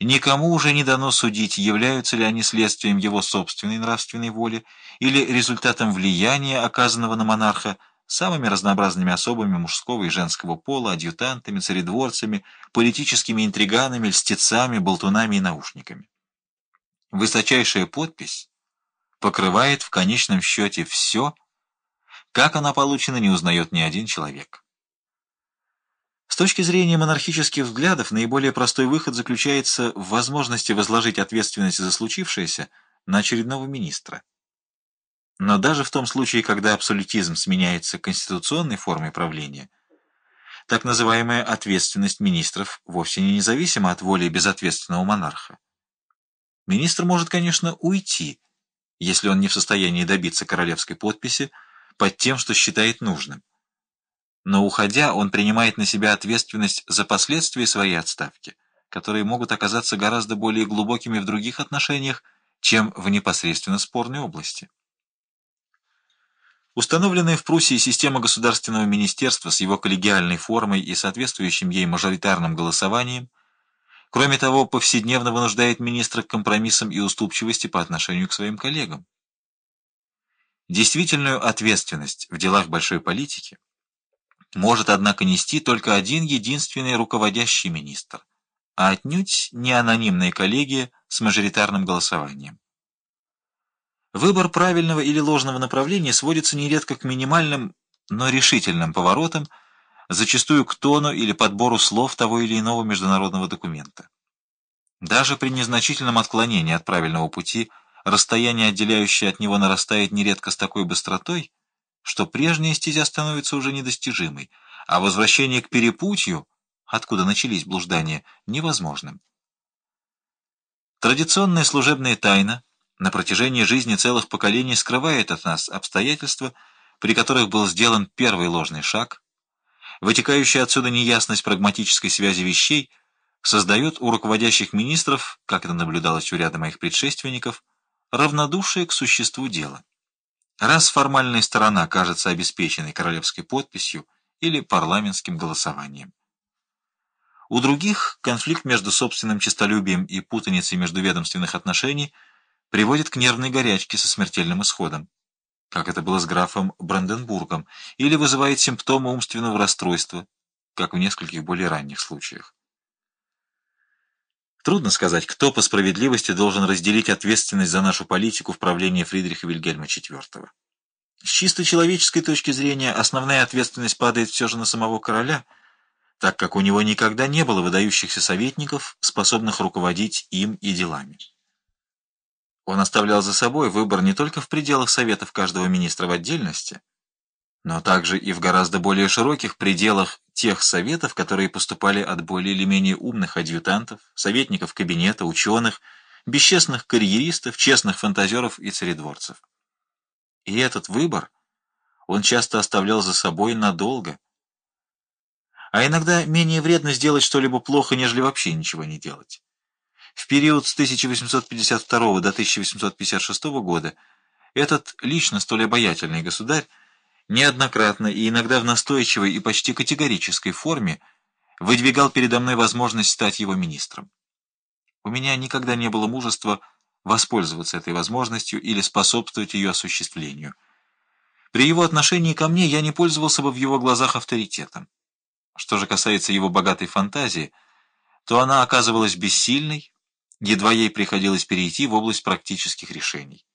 Никому уже не дано судить, являются ли они следствием его собственной нравственной воли или результатом влияния, оказанного на монарха самыми разнообразными особами мужского и женского пола, адъютантами, царедворцами, политическими интриганами, льстецами, болтунами и наушниками. Высочайшая подпись покрывает в конечном счете все, как она получена, не узнает ни один человек. Точки зрения монархических взглядов, наиболее простой выход заключается в возможности возложить ответственность за случившееся на очередного министра. Но даже в том случае, когда абсолютизм сменяется конституционной формой правления, так называемая ответственность министров вовсе не независима от воли безответственного монарха. Министр может, конечно, уйти, если он не в состоянии добиться королевской подписи под тем, что считает нужным но, уходя, он принимает на себя ответственность за последствия своей отставки, которые могут оказаться гораздо более глубокими в других отношениях, чем в непосредственно спорной области. Установленная в Пруссии система государственного министерства с его коллегиальной формой и соответствующим ей мажоритарным голосованием, кроме того, повседневно вынуждает министра к компромиссам и уступчивости по отношению к своим коллегам. Действительную ответственность в делах большой политики может, однако, нести только один единственный руководящий министр, а отнюдь не анонимная коллегия с мажоритарным голосованием. Выбор правильного или ложного направления сводится нередко к минимальным, но решительным поворотам, зачастую к тону или подбору слов того или иного международного документа. Даже при незначительном отклонении от правильного пути расстояние, отделяющее от него, нарастает нередко с такой быстротой, что прежняя стезя становится уже недостижимой, а возвращение к перепутью, откуда начались блуждания, невозможным. Традиционная служебная тайна на протяжении жизни целых поколений скрывает от нас обстоятельства, при которых был сделан первый ложный шаг, вытекающая отсюда неясность прагматической связи вещей создает у руководящих министров, как это наблюдалось у ряда моих предшественников, равнодушие к существу дела. Раз формальная сторона кажется обеспеченной королевской подписью или парламентским голосованием. У других конфликт между собственным честолюбием и путаницей междуведомственных отношений приводит к нервной горячке со смертельным исходом, как это было с графом Бранденбургом, или вызывает симптомы умственного расстройства, как в нескольких более ранних случаях. Трудно сказать, кто по справедливости должен разделить ответственность за нашу политику в правлении Фридриха Вильгельма IV. С чисто человеческой точки зрения основная ответственность падает все же на самого короля, так как у него никогда не было выдающихся советников, способных руководить им и делами. Он оставлял за собой выбор не только в пределах советов каждого министра в отдельности, но также и в гораздо более широких пределах тех советов, которые поступали от более или менее умных адъютантов, советников кабинета, ученых, бесчестных карьеристов, честных фантазеров и царедворцев. И этот выбор он часто оставлял за собой надолго. А иногда менее вредно сделать что-либо плохо, нежели вообще ничего не делать. В период с 1852 до 1856 года этот лично столь обаятельный государь неоднократно и иногда в настойчивой и почти категорической форме выдвигал передо мной возможность стать его министром. У меня никогда не было мужества воспользоваться этой возможностью или способствовать ее осуществлению. При его отношении ко мне я не пользовался бы в его глазах авторитетом. Что же касается его богатой фантазии, то она оказывалась бессильной, едва ей приходилось перейти в область практических решений.